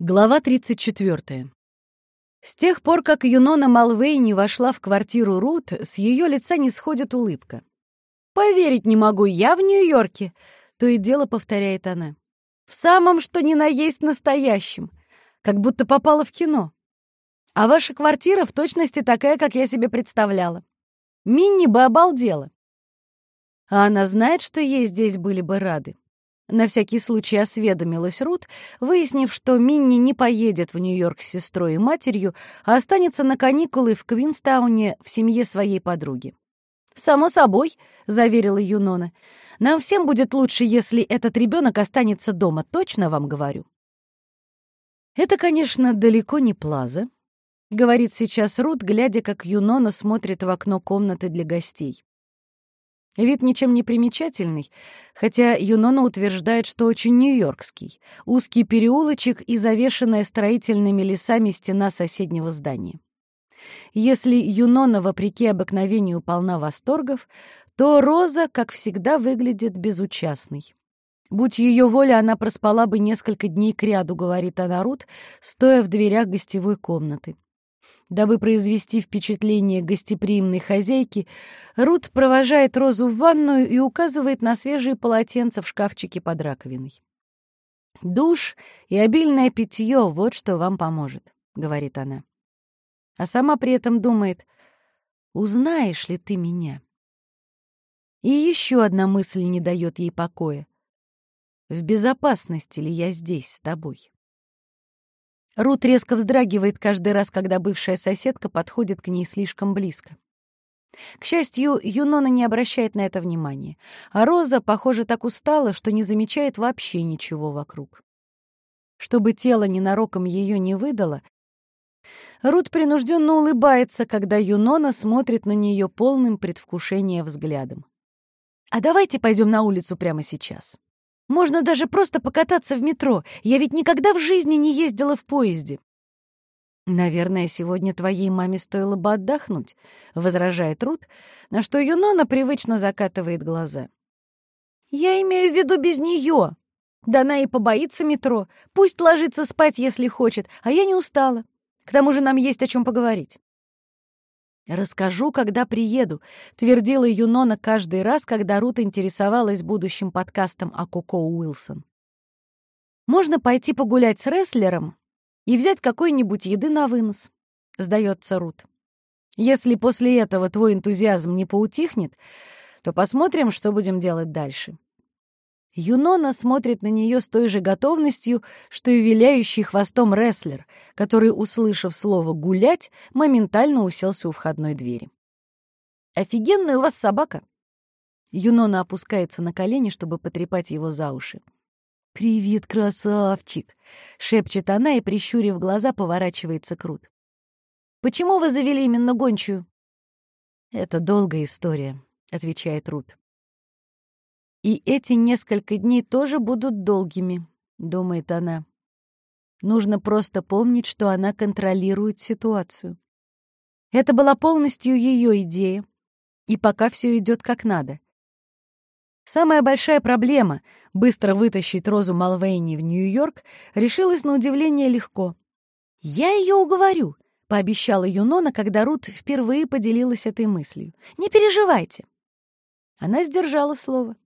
Глава 34. С тех пор, как Юнона Малвейни вошла в квартиру Рут, с ее лица не сходит улыбка. «Поверить не могу, я в Нью-Йорке!» — то и дело повторяет она. «В самом, что ни на есть настоящем, как будто попала в кино. А ваша квартира в точности такая, как я себе представляла. Минни бы обалдела. А она знает, что ей здесь были бы рады. На всякий случай осведомилась Рут, выяснив, что Минни не поедет в Нью-Йорк с сестрой и матерью, а останется на каникулы в Квинстауне в семье своей подруги. «Само собой», — заверила Юнона, — «нам всем будет лучше, если этот ребенок останется дома, точно вам говорю». «Это, конечно, далеко не Плаза», — говорит сейчас Рут, глядя, как Юнона смотрит в окно комнаты для гостей. Вид ничем не примечательный, хотя Юнона утверждает, что очень нью-йоркский. Узкий переулочек и завешенная строительными лесами стена соседнего здания. Если Юнона, вопреки обыкновению, полна восторгов, то Роза, как всегда, выглядит безучастной. Будь ее воля, она проспала бы несколько дней кряду, говорит она Рут, стоя в дверях гостевой комнаты. Дабы произвести впечатление гостеприимной хозяйки, Рут провожает Розу в ванную и указывает на свежие полотенца в шкафчике под раковиной. «Душ и обильное питье — вот что вам поможет», — говорит она. А сама при этом думает, «Узнаешь ли ты меня?» И еще одна мысль не дает ей покоя. «В безопасности ли я здесь с тобой?» Рут резко вздрагивает каждый раз, когда бывшая соседка подходит к ней слишком близко. К счастью, Юнона не обращает на это внимания, а Роза, похоже, так устала, что не замечает вообще ничего вокруг. Чтобы тело ненароком ее не выдало, Рут принужденно улыбается, когда Юнона смотрит на нее полным предвкушения взглядом. «А давайте пойдем на улицу прямо сейчас», можно даже просто покататься в метро. Я ведь никогда в жизни не ездила в поезде. «Наверное, сегодня твоей маме стоило бы отдохнуть», — возражает Рут, на что Юнона привычно закатывает глаза. «Я имею в виду без нее. Да она и побоится метро. Пусть ложится спать, если хочет, а я не устала. К тому же нам есть о чем поговорить». «Расскажу, когда приеду», — твердила Юнона каждый раз, когда Рут интересовалась будущим подкастом о Коко Уилсон. «Можно пойти погулять с рестлером и взять какой-нибудь еды на вынос», — сдается Рут. «Если после этого твой энтузиазм не поутихнет, то посмотрим, что будем делать дальше». Юнона смотрит на нее с той же готовностью, что и виляющий хвостом рестлер, который, услышав слово «гулять», моментально уселся у входной двери. «Офигенная у вас собака!» Юнона опускается на колени, чтобы потрепать его за уши. «Привет, красавчик!» — шепчет она и, прищурив глаза, поворачивается к Рут. «Почему вы завели именно гончую?» «Это долгая история», — отвечает Рут. И эти несколько дней тоже будут долгими, думает она. Нужно просто помнить, что она контролирует ситуацию. Это была полностью ее идея, и пока все идет как надо. Самая большая проблема — быстро вытащить Розу Малвейни в Нью-Йорк — решилась на удивление легко. «Я ее уговорю», — пообещала Юнона, когда Рут впервые поделилась этой мыслью. «Не переживайте». Она сдержала слово.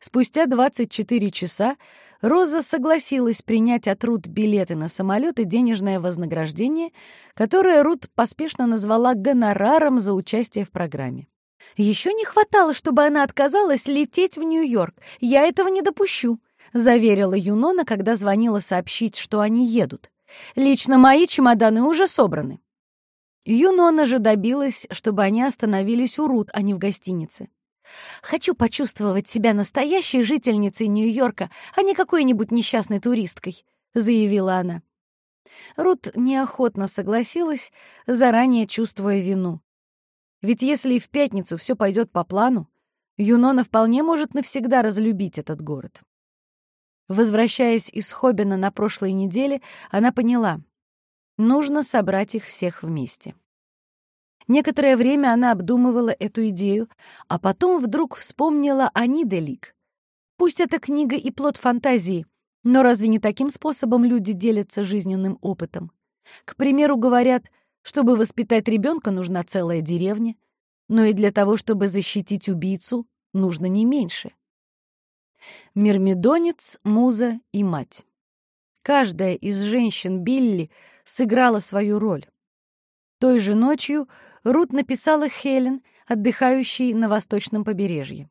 Спустя 24 часа Роза согласилась принять от Рут билеты на самолет и денежное вознаграждение, которое Рут поспешно назвала гонораром за участие в программе. «Еще не хватало, чтобы она отказалась лететь в Нью-Йорк. Я этого не допущу», — заверила Юнона, когда звонила сообщить, что они едут. «Лично мои чемоданы уже собраны». Юнона же добилась, чтобы они остановились у Рут, а не в гостинице. Хочу почувствовать себя настоящей жительницей Нью-Йорка, а не какой-нибудь несчастной туристкой», — заявила она. Рут неохотно согласилась, заранее чувствуя вину. Ведь если и в пятницу все пойдет по плану, Юнона вполне может навсегда разлюбить этот город. Возвращаясь из Хоббина на прошлой неделе, она поняла — нужно собрать их всех вместе. Некоторое время она обдумывала эту идею, а потом вдруг вспомнила о Ниделик. Пусть эта книга и плод фантазии, Но разве не таким способом люди делятся жизненным опытом? К примеру, говорят, чтобы воспитать ребенка, нужна целая деревня, но и для того, чтобы защитить убийцу, нужно не меньше. Мирмидонец, муза и мать. Каждая из женщин Билли сыграла свою роль. Той же ночью Рут написала Хелен, отдыхающей на восточном побережье.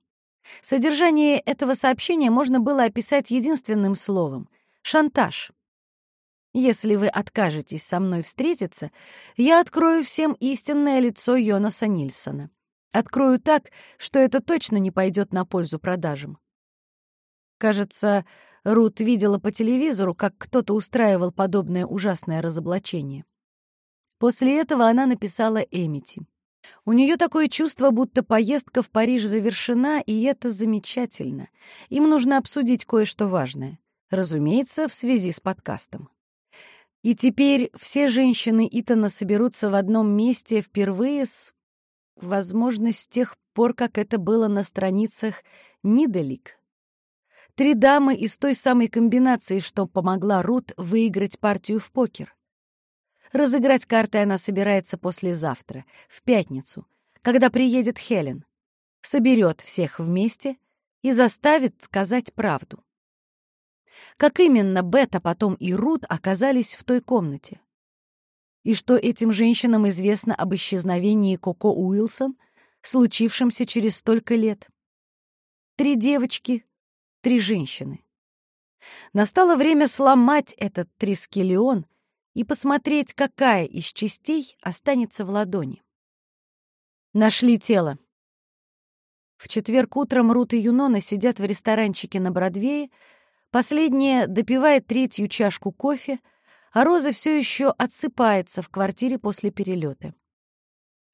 Содержание этого сообщения можно было описать единственным словом — шантаж. Если вы откажетесь со мной встретиться, я открою всем истинное лицо Йонаса Нильсона. Открою так, что это точно не пойдет на пользу продажам. Кажется, Рут видела по телевизору, как кто-то устраивал подобное ужасное разоблачение. После этого она написала Эмити. У нее такое чувство, будто поездка в Париж завершена, и это замечательно. Им нужно обсудить кое-что важное. Разумеется, в связи с подкастом. И теперь все женщины Итана соберутся в одном месте впервые с... Возможно, с тех пор, как это было на страницах «Ниделик». Три дамы из той самой комбинации, что помогла Рут выиграть партию в покер. Разыграть карты она собирается послезавтра, в пятницу, когда приедет Хелен. Соберет всех вместе и заставит сказать правду. Как именно Бета потом и Рут оказались в той комнате? И что этим женщинам известно об исчезновении Коко Уилсон, случившемся через столько лет? Три девочки, три женщины. Настало время сломать этот трискелион — и посмотреть, какая из частей останется в ладони. Нашли тело. В четверг утром Рут и Юнона сидят в ресторанчике на Бродвее, последняя допивает третью чашку кофе, а Роза все еще отсыпается в квартире после перелета.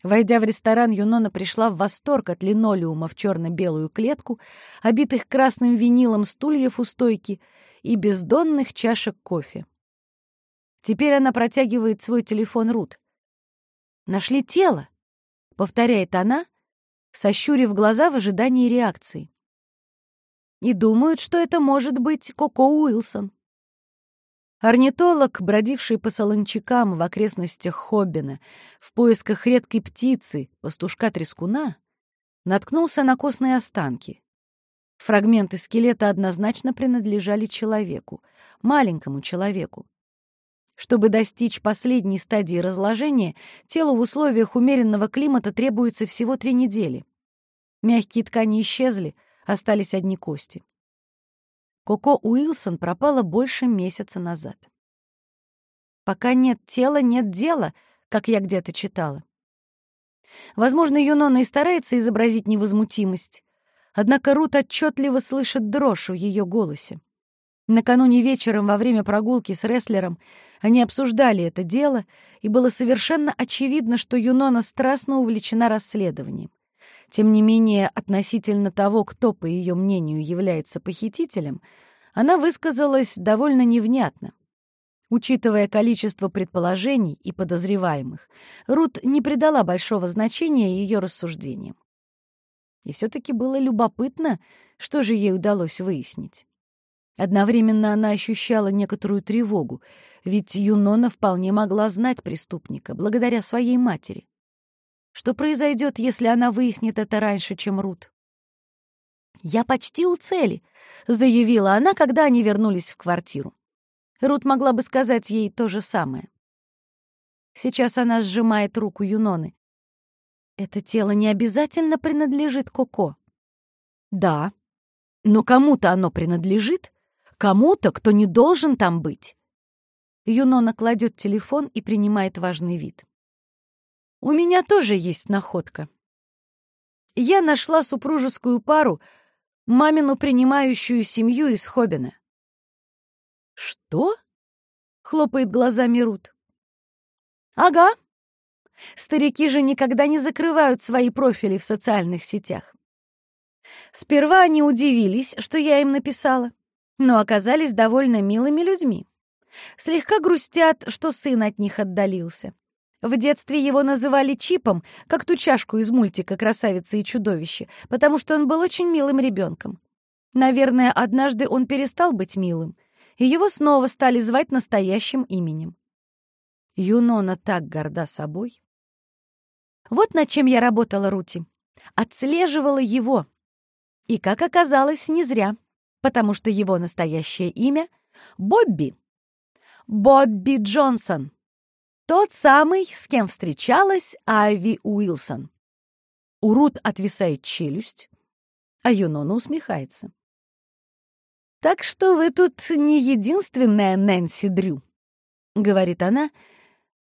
Войдя в ресторан, Юнона пришла в восторг от линолеума в черно-белую клетку, обитых красным винилом стульев у стойки и бездонных чашек кофе. Теперь она протягивает свой телефон Рут. «Нашли тело», — повторяет она, сощурив глаза в ожидании реакции. И думают, что это может быть Коко Уилсон. Орнитолог, бродивший по солончакам в окрестностях Хоббина в поисках редкой птицы, пастушка-трескуна, наткнулся на костные останки. Фрагменты скелета однозначно принадлежали человеку, маленькому человеку. Чтобы достичь последней стадии разложения, телу в условиях умеренного климата требуется всего три недели. Мягкие ткани исчезли, остались одни кости. Коко Уилсон пропала больше месяца назад. «Пока нет тела, нет дела», как я где-то читала. Возможно, Юнона и старается изобразить невозмутимость, однако Рут отчетливо слышит дрожь в ее голосе. Накануне вечером во время прогулки с рестлером они обсуждали это дело, и было совершенно очевидно, что Юнона страстно увлечена расследованием. Тем не менее, относительно того, кто, по ее мнению, является похитителем, она высказалась довольно невнятно. Учитывая количество предположений и подозреваемых, Рут не придала большого значения ее рассуждениям. И все-таки было любопытно, что же ей удалось выяснить. Одновременно она ощущала некоторую тревогу, ведь Юнона вполне могла знать преступника, благодаря своей матери. Что произойдет, если она выяснит это раньше, чем Рут? «Я почти у цели», — заявила она, когда они вернулись в квартиру. Рут могла бы сказать ей то же самое. Сейчас она сжимает руку Юноны. «Это тело не обязательно принадлежит Коко». «Да, но кому-то оно принадлежит, Кому-то, кто не должен там быть. Юнона кладет телефон и принимает важный вид. У меня тоже есть находка. Я нашла супружескую пару, мамину принимающую семью из Хоббина. «Что?» — хлопает глазами Рут. «Ага. Старики же никогда не закрывают свои профили в социальных сетях. Сперва они удивились, что я им написала но оказались довольно милыми людьми. Слегка грустят, что сын от них отдалился. В детстве его называли Чипом, как ту чашку из мультика «Красавица и чудовище», потому что он был очень милым ребенком. Наверное, однажды он перестал быть милым, и его снова стали звать настоящим именем. Юнона так горда собой. Вот над чем я работала, Рути. Отслеживала его. И, как оказалось, не зря, потому что его настоящее имя — Бобби. Бобби Джонсон. Тот самый, с кем встречалась Айви Уилсон. У Рут отвисает челюсть, а Юнона усмехается. «Так что вы тут не единственная Нэнси Дрю», — говорит она,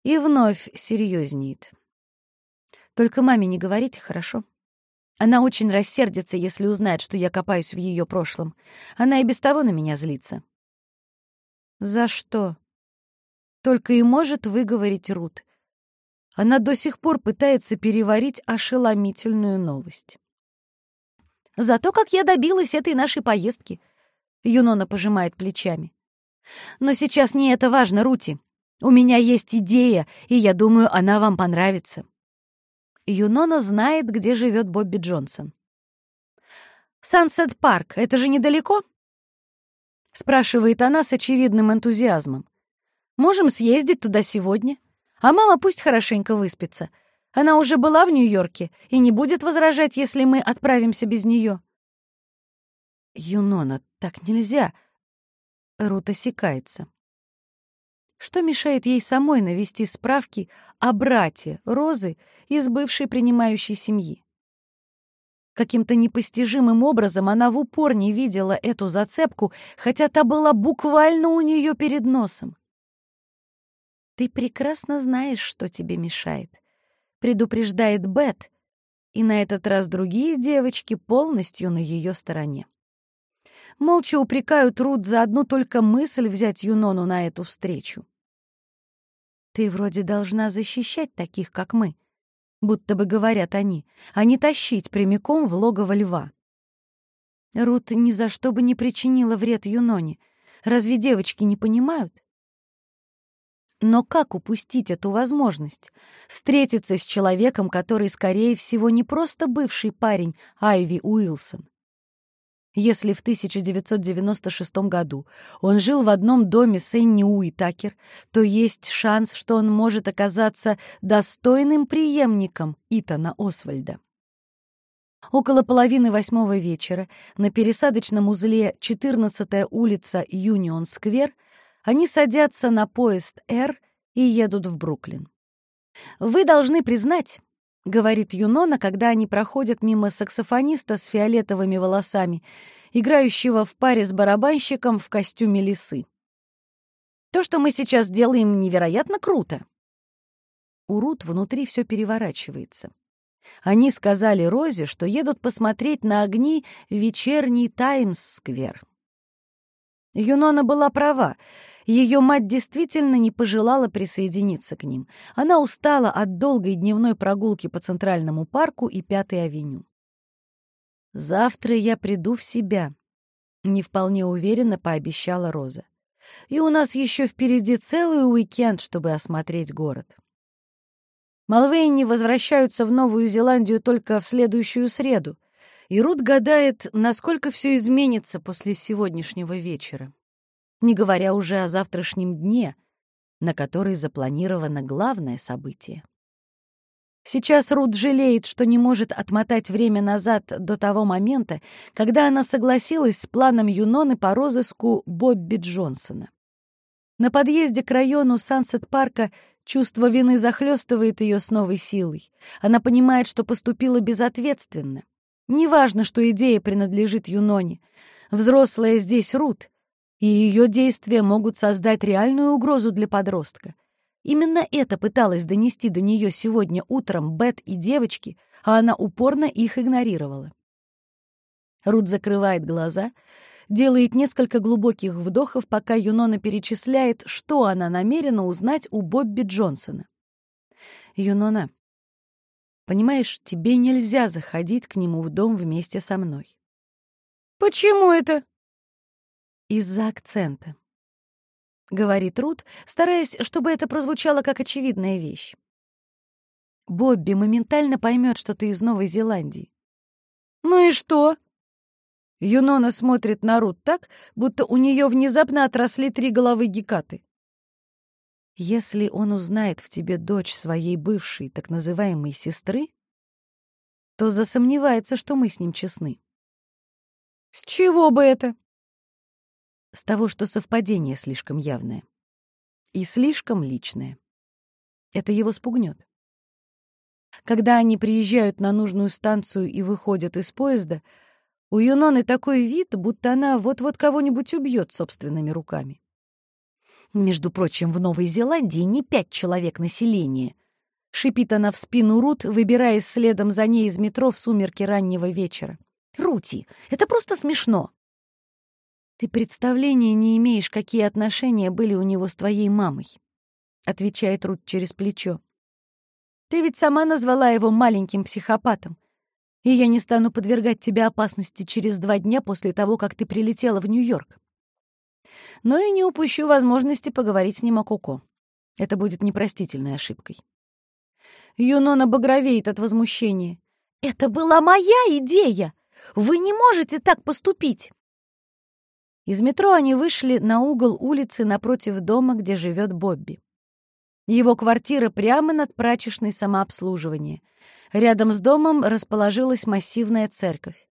и вновь серьезнеет. «Только маме не говорите, хорошо? Она очень рассердится, если узнает, что я копаюсь в ее прошлом. Она и без того на меня злится». «За что?» Только и может выговорить Рут. Она до сих пор пытается переварить ошеломительную новость. «Зато как я добилась этой нашей поездки», — Юнона пожимает плечами. «Но сейчас не это важно, Рути. У меня есть идея, и я думаю, она вам понравится». Юнона знает, где живет Бобби Джонсон. «Сансет Парк — это же недалеко?» — спрашивает она с очевидным энтузиазмом. Можем съездить туда сегодня. А мама пусть хорошенько выспится. Она уже была в Нью-Йорке и не будет возражать, если мы отправимся без нее. Юнона, так нельзя. Рут осекается. Что мешает ей самой навести справки о брате Розы из бывшей принимающей семьи? Каким-то непостижимым образом она в упор не видела эту зацепку, хотя та была буквально у нее перед носом. Ты прекрасно знаешь, что тебе мешает. Предупреждает Бет, и на этот раз другие девочки полностью на ее стороне. Молча упрекают Рут за одну только мысль взять Юнону на эту встречу. Ты вроде должна защищать таких, как мы, будто бы говорят они, а не тащить прямиком в логово льва. Рут ни за что бы не причинила вред Юноне. Разве девочки не понимают? Но как упустить эту возможность? Встретиться с человеком, который, скорее всего, не просто бывший парень Айви Уилсон. Если в 1996 году он жил в одном доме с Энни Уитакер, то есть шанс, что он может оказаться достойным преемником Итана Освальда. Около половины восьмого вечера на пересадочном узле 14-я улица Юнион-сквер они садятся на поезд «Р» и едут в Бруклин. «Вы должны признать», — говорит Юнона, когда они проходят мимо саксофониста с фиолетовыми волосами, играющего в паре с барабанщиком в костюме лисы. «То, что мы сейчас делаем, невероятно круто». У Рут внутри все переворачивается. Они сказали Розе, что едут посмотреть на огни вечерний Таймс-сквер. Юнона была права. Ее мать действительно не пожелала присоединиться к ним. Она устала от долгой дневной прогулки по Центральному парку и Пятой авеню. «Завтра я приду в себя», — не вполне уверенно пообещала Роза. «И у нас еще впереди целый уикенд, чтобы осмотреть город». Малвейни возвращаются в Новую Зеландию только в следующую среду, и Рут гадает, насколько все изменится после сегодняшнего вечера не говоря уже о завтрашнем дне, на который запланировано главное событие. Сейчас Рут жалеет, что не может отмотать время назад до того момента, когда она согласилась с планом Юноны по розыску Бобби Джонсона. На подъезде к району Сансет-парка чувство вины захлестывает ее с новой силой. Она понимает, что поступила безответственно. Неважно, что идея принадлежит Юноне. Взрослая здесь Рут, и ее действия могут создать реальную угрозу для подростка. Именно это пыталась донести до нее сегодня утром Бет и девочки, а она упорно их игнорировала. Рут закрывает глаза, делает несколько глубоких вдохов, пока Юнона перечисляет, что она намерена узнать у Бобби Джонсона. «Юнона, понимаешь, тебе нельзя заходить к нему в дом вместе со мной». «Почему это?» Из-за акцента. Говорит Рут, стараясь, чтобы это прозвучало как очевидная вещь. Бобби моментально поймет, что ты из Новой Зеландии. Ну и что? Юнона смотрит на Рут так, будто у нее внезапно отросли три головы Гекаты. Если он узнает в тебе дочь своей бывшей, так называемой сестры, то засомневается, что мы с ним честны. С чего бы это? С того, что совпадение слишком явное. И слишком личное. Это его спугнет. Когда они приезжают на нужную станцию и выходят из поезда, у Юноны такой вид, будто она вот-вот кого-нибудь убьет собственными руками. Между прочим, в Новой Зеландии не пять человек населения. Шипит она в спину Рут, выбираясь следом за ней из метро в сумерки раннего вечера. «Рути, это просто смешно!» «Ты представления не имеешь, какие отношения были у него с твоей мамой», — отвечает Рут через плечо. «Ты ведь сама назвала его маленьким психопатом, и я не стану подвергать тебя опасности через два дня после того, как ты прилетела в Нью-Йорк но и не упущу возможности поговорить с ним о Коко. Это будет непростительной ошибкой. Юнона багровеет от возмущения. «Это была моя идея! Вы не можете так поступить!» Из метро они вышли на угол улицы напротив дома, где живет Бобби. Его квартира прямо над прачечной самообслуживания. Рядом с домом расположилась массивная церковь.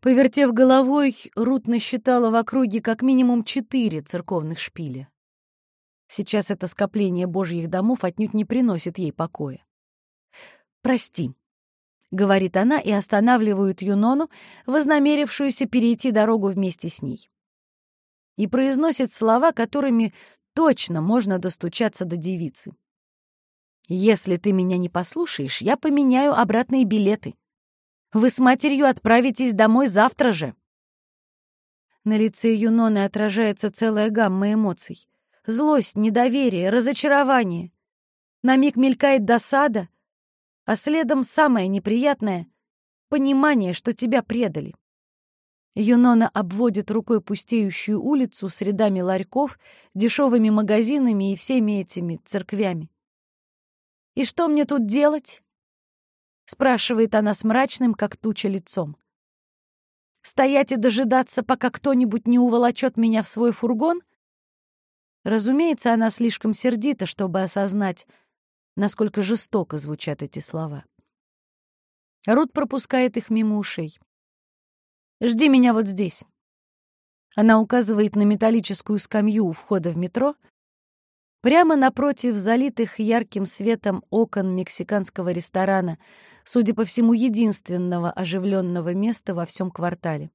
Повертев головой, Рут насчитала в округе как минимум четыре церковных шпиля. Сейчас это скопление божьих домов отнюдь не приносит ей покоя. «Прости», — говорит она и останавливает Юнону, вознамерившуюся перейти дорогу вместе с ней. И произносит слова, которыми точно можно достучаться до девицы. «Если ты меня не послушаешь, я поменяю обратные билеты. Вы с матерью отправитесь домой завтра же». На лице Юноны отражается целая гамма эмоций. Злость, недоверие, разочарование. На миг мелькает досада, а следом самое неприятное — понимание, что тебя предали. Юнона обводит рукой пустеющую улицу с рядами ларьков, дешевыми магазинами и всеми этими церквями. «И что мне тут делать?» — спрашивает она с мрачным, как туча, лицом. «Стоять и дожидаться, пока кто-нибудь не уволочет меня в свой фургон?» Разумеется, она слишком сердита, чтобы осознать, насколько жестоко звучат эти слова. Рут пропускает их мимо ушей. «Жди меня вот здесь». Она указывает на металлическую скамью у входа в метро, Прямо напротив залитых ярким светом окон мексиканского ресторана, судя по всему, единственного оживленного места во всем квартале.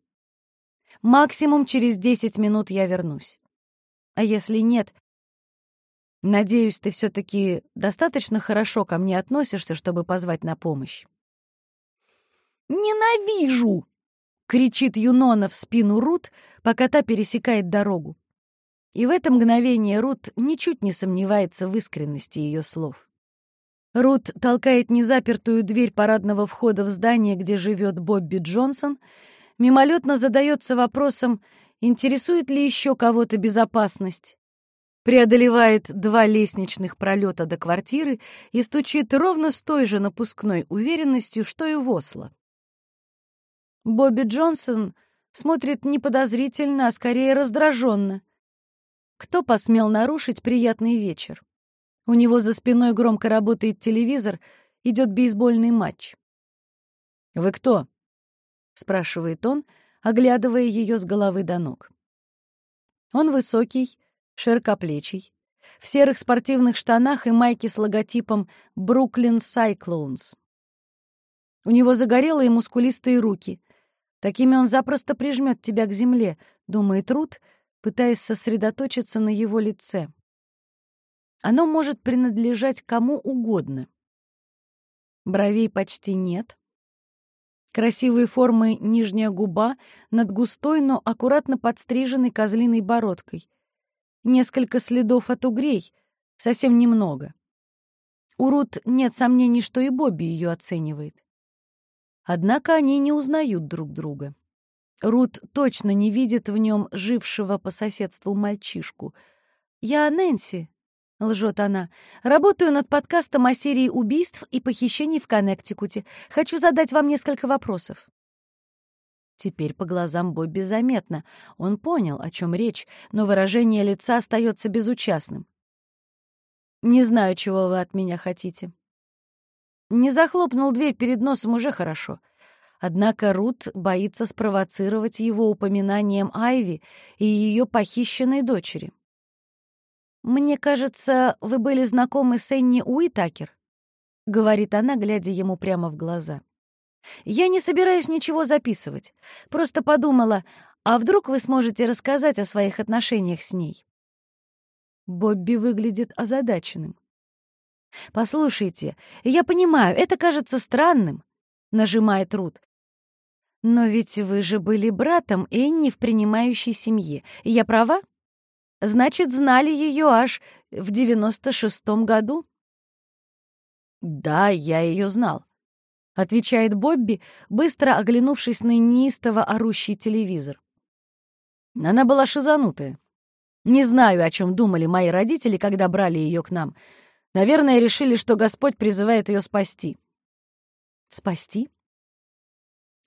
Максимум через десять минут я вернусь. А если нет, надеюсь, ты все-таки достаточно хорошо ко мне относишься, чтобы позвать на помощь. «Ненавижу!» — кричит Юнона в спину Рут, пока та пересекает дорогу. И в это мгновение Рут ничуть не сомневается в искренности ее слов. Рут толкает незапертую дверь парадного входа в здание, где живет Бобби Джонсон, мимолетно задается вопросом, интересует ли еще кого-то безопасность. Преодолевает два лестничных пролета до квартиры и стучит ровно с той же напускной уверенностью, что и в Осло. Бобби Джонсон смотрит не подозрительно, а скорее раздраженно. Кто посмел нарушить приятный вечер? У него за спиной громко работает телевизор, идет бейсбольный матч. «Вы кто?» — спрашивает он, оглядывая ее с головы до ног. Он высокий, широкоплечий, в серых спортивных штанах и майке с логотипом «Бруклин Cyclones». У него загорелые мускулистые руки. Такими он запросто прижмет тебя к земле, думает Рут, пытаясь сосредоточиться на его лице. Оно может принадлежать кому угодно. Бровей почти нет. Красивые формы нижняя губа над густой, но аккуратно подстриженной козлиной бородкой. Несколько следов от угрей, совсем немного. У Рут нет сомнений, что и Бобби ее оценивает. Однако они не узнают друг друга. Рут точно не видит в нем жившего по соседству мальчишку. «Я Нэнси», — лжет она, — «работаю над подкастом о серии убийств и похищений в Коннектикуте. Хочу задать вам несколько вопросов». Теперь по глазам Бобби заметно. Он понял, о чем речь, но выражение лица остается безучастным. «Не знаю, чего вы от меня хотите». Не захлопнул дверь перед носом уже хорошо. Однако Рут боится спровоцировать его упоминанием Айви и ее похищенной дочери. «Мне кажется, вы были знакомы с Энни Уитакер», — говорит она, глядя ему прямо в глаза. Я не собираюсь ничего записывать. Просто подумала, а вдруг вы сможете рассказать о своих отношениях с ней? Бобби выглядит озадаченным. «Послушайте, я понимаю, это кажется странным», — нажимает Рут. «Но ведь вы же были братом Энни в принимающей семье. Я права? Значит, знали ее аж в девяносто шестом году?» «Да, я ее знал. — отвечает Бобби, быстро оглянувшись на неистово орущий телевизор. Она была шизанутая. Не знаю, о чем думали мои родители, когда брали ее к нам. Наверное, решили, что Господь призывает ее спасти. Спасти?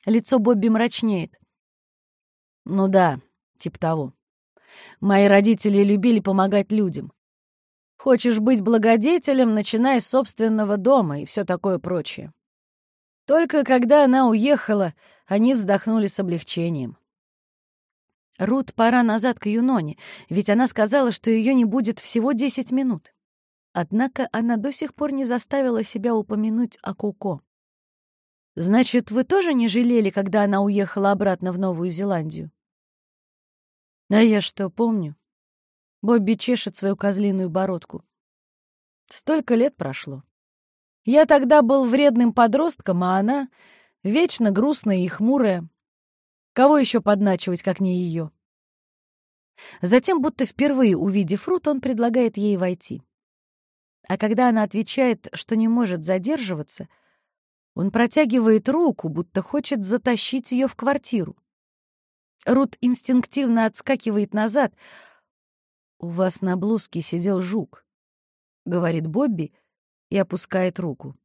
Лицо Бобби мрачнеет. Ну да, типа того. Мои родители любили помогать людям. Хочешь быть благодетелем, начинай с собственного дома и все такое прочее. Только когда она уехала, они вздохнули с облегчением. Рут пора назад к Юноне, ведь она сказала, что ее не будет всего десять минут. Однако она до сих пор не заставила себя упомянуть о Коко. «Значит, вы тоже не жалели, когда она уехала обратно в Новую Зеландию?» «А я что, помню?» Бобби чешет свою козлиную бородку. «Столько лет прошло. Я тогда был вредным подростком, а она вечно грустная и хмурая. Кого еще подначивать, как не ее? Затем, будто впервые увидев Рут, он предлагает ей войти. А когда она отвечает, что не может задерживаться, он протягивает руку, будто хочет затащить ее в квартиру. Рут инстинктивно отскакивает назад. «У вас на блузке сидел жук», — говорит Бобби, — и опускает руку.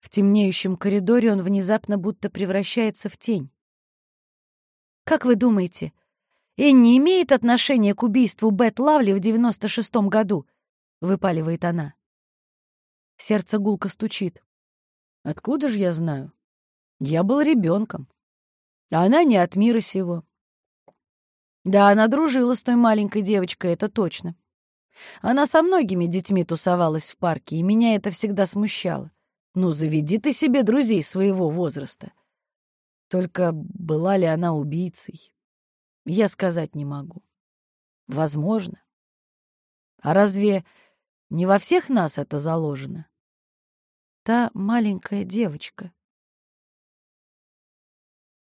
В темнеющем коридоре он внезапно будто превращается в тень. «Как вы думаете, Энни имеет отношение к убийству Бет Лавли в девяносто шестом году?» — выпаливает она. Сердце гулко стучит. «Откуда же я знаю? Я был ребенком, а она не от мира сего». Да, она дружила с той маленькой девочкой, это точно. Она со многими детьми тусовалась в парке, и меня это всегда смущало. Ну, заведи ты себе друзей своего возраста. Только была ли она убийцей, я сказать не могу. Возможно. А разве не во всех нас это заложено? Та маленькая девочка.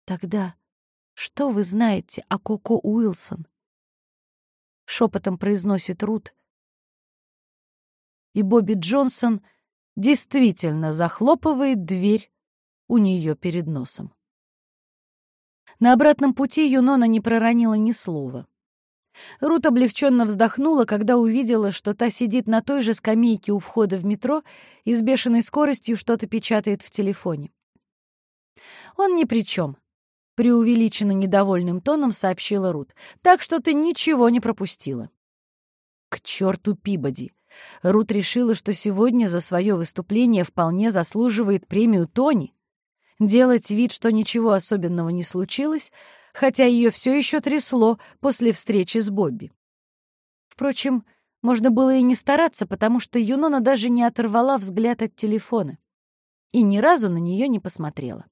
Тогда что вы знаете о Коко Уилсон? Шепотом произносит Рут, и Бобби Джонсон действительно захлопывает дверь у нее перед носом. На обратном пути Юнона не проронила ни слова. Рут облегченно вздохнула, когда увидела, что та сидит на той же скамейке у входа в метро и с бешеной скоростью что-то печатает в телефоне. «Он ни при чем», — преувеличенно недовольным тоном сообщила Рут. «Так что ты ничего не пропустила». «К черту Пибоди!» Рут решила, что сегодня за свое выступление вполне заслуживает премию Тони. Делать вид, что ничего особенного не случилось, хотя ее все еще трясло после встречи с Бобби. Впрочем, можно было и не стараться, потому что Юнона даже не оторвала взгляд от телефона и ни разу на нее не посмотрела.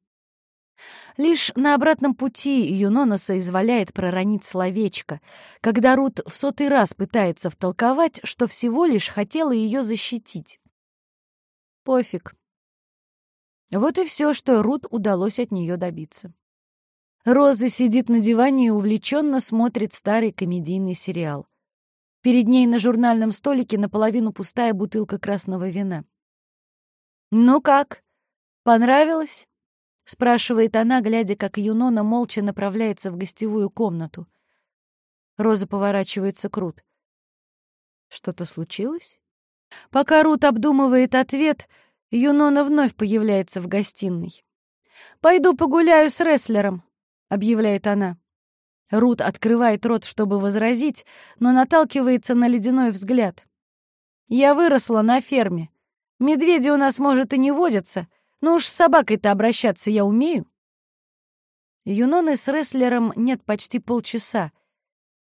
Лишь на обратном пути Юнона соизволяет проронить словечко, когда Рут в сотый раз пытается втолковать, что всего лишь хотела ее защитить. Пофиг. Вот и все, что Рут удалось от нее добиться. Роза сидит на диване и увлеченно смотрит старый комедийный сериал. Перед ней на журнальном столике наполовину пустая бутылка красного вина. «Ну как? Понравилось?» — спрашивает она, глядя, как Юнона молча направляется в гостевую комнату. Роза поворачивается к Рут. «Что-то случилось?» Пока Рут обдумывает ответ, Юнона вновь появляется в гостиной. «Пойду погуляю с рестлером», объявляет она. Рут открывает рот, чтобы возразить, но наталкивается на ледяной взгляд. «Я выросла на ферме. Медведи у нас, может, и не водятся, но уж с собакой-то обращаться я умею». Юноны с рестлером нет почти полчаса,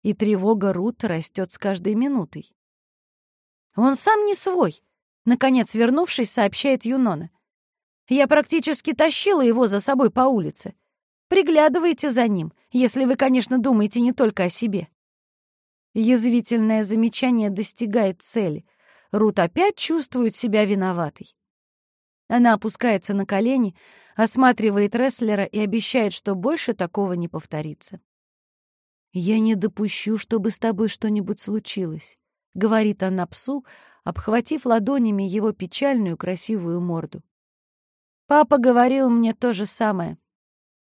и тревога Рут растет с каждой минутой. «Он сам не свой», — наконец вернувшись, сообщает Юнона. «Я практически тащила его за собой по улице. Приглядывайте за ним, если вы, конечно, думаете не только о себе». Язвительное замечание достигает цели. Рут опять чувствует себя виноватой. Она опускается на колени, осматривает рестлера и обещает, что больше такого не повторится. «Я не допущу, чтобы с тобой что-нибудь случилось», — говорит она псу, обхватив ладонями его печальную красивую морду. «Папа говорил мне то же самое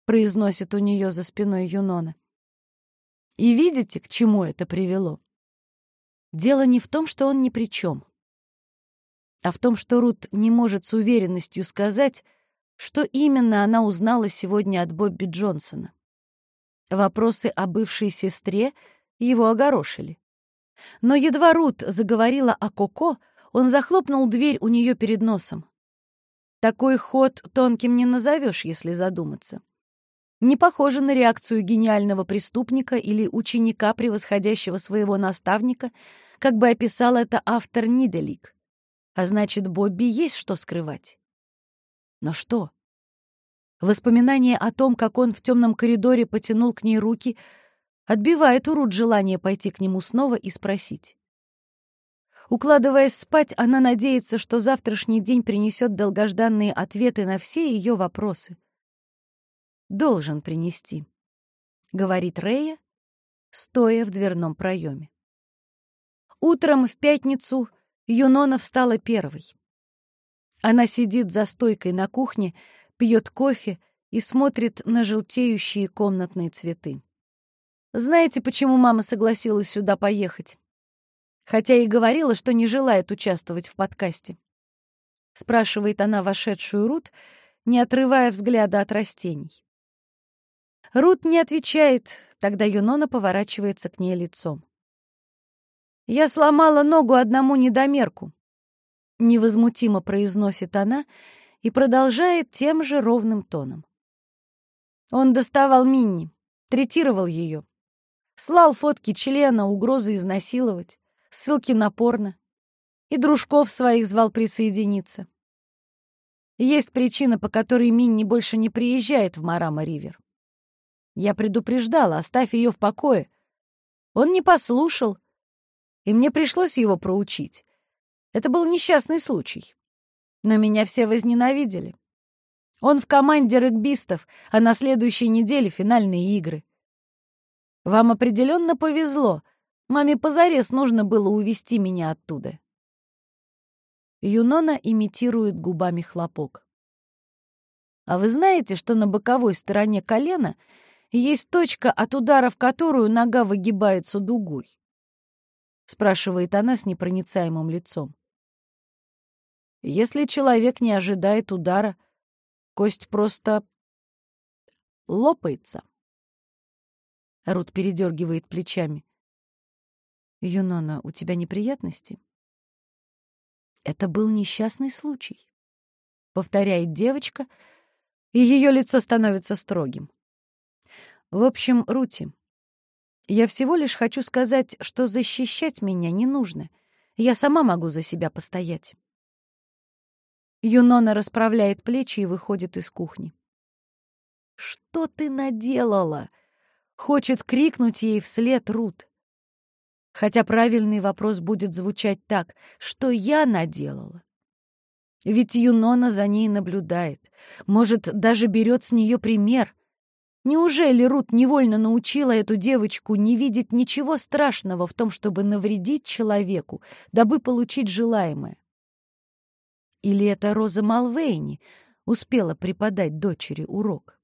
произносит у нее за спиной Юнона. И видите, к чему это привело? Дело не в том, что он ни при чем, а в том, что Рут не может с уверенностью сказать, что именно она узнала сегодня от Бобби Джонсона. Вопросы о бывшей сестре его огорошили. Но едва Рут заговорила о Коко, он захлопнул дверь у нее перед носом. Такой ход тонким не назовешь, если задуматься не похоже на реакцию гениального преступника или ученика, превосходящего своего наставника, как бы описал это автор Ниделик. А значит, Бобби есть что скрывать. Но что? Воспоминание о том, как он в темном коридоре потянул к ней руки, отбивает у Рут желание пойти к нему снова и спросить. Укладываясь спать, она надеется, что завтрашний день принесет долгожданные ответы на все ее вопросы — должен принести», — говорит Рея, стоя в дверном проеме. Утром в пятницу Юнона встала первой. Она сидит за стойкой на кухне, пьет кофе и смотрит на желтеющие комнатные цветы. Знаете, почему мама согласилась сюда поехать? Хотя и говорила, что не желает участвовать в подкасте. Спрашивает она вошедшую Рут, не отрывая взгляда от растений. Рут не отвечает, тогда Юнона поворачивается к ней лицом. «Я сломала ногу одному недомерку», — невозмутимо произносит она и продолжает тем же ровным тоном. Он доставал Минни, третировал ее, слал фотки члена, угрозы изнасиловать, ссылки на порно, и дружков своих звал присоединиться. Есть причина, по которой Минни больше не приезжает в Марама-Ривер. Я предупреждала, оставь ее в покое. Он не послушал, и мне пришлось его проучить. Это был несчастный случай. Но меня все возненавидели. Он в команде регбистов, а на следующей неделе финальные игры. Вам определенно повезло. Маме позарез нужно было увести меня оттуда. Юнона имитирует губами хлопок. А вы знаете, что на боковой стороне колена — есть точка, от удара в которую нога выгибается дугой? Спрашивает она с непроницаемым лицом. Если человек не ожидает удара, кость просто лопается. Рут передергивает плечами. «Юнона, у тебя неприятности?» «Это был несчастный случай», — повторяет девочка, и ее лицо становится строгим. В общем, Рути, я всего лишь хочу сказать, что защищать меня не нужно. Я сама могу за себя постоять. Юнона расправляет плечи и выходит из кухни. «Что ты наделала?» — хочет крикнуть ей вслед Рут. Хотя правильный вопрос будет звучать так, что я наделала. Ведь Юнона за ней наблюдает, может, даже берет с нее пример. Неужели Рут невольно научила эту девочку не видеть ничего страшного в том, чтобы навредить человеку, дабы получить желаемое? Или это Роза Малвейни успела преподать дочери урок?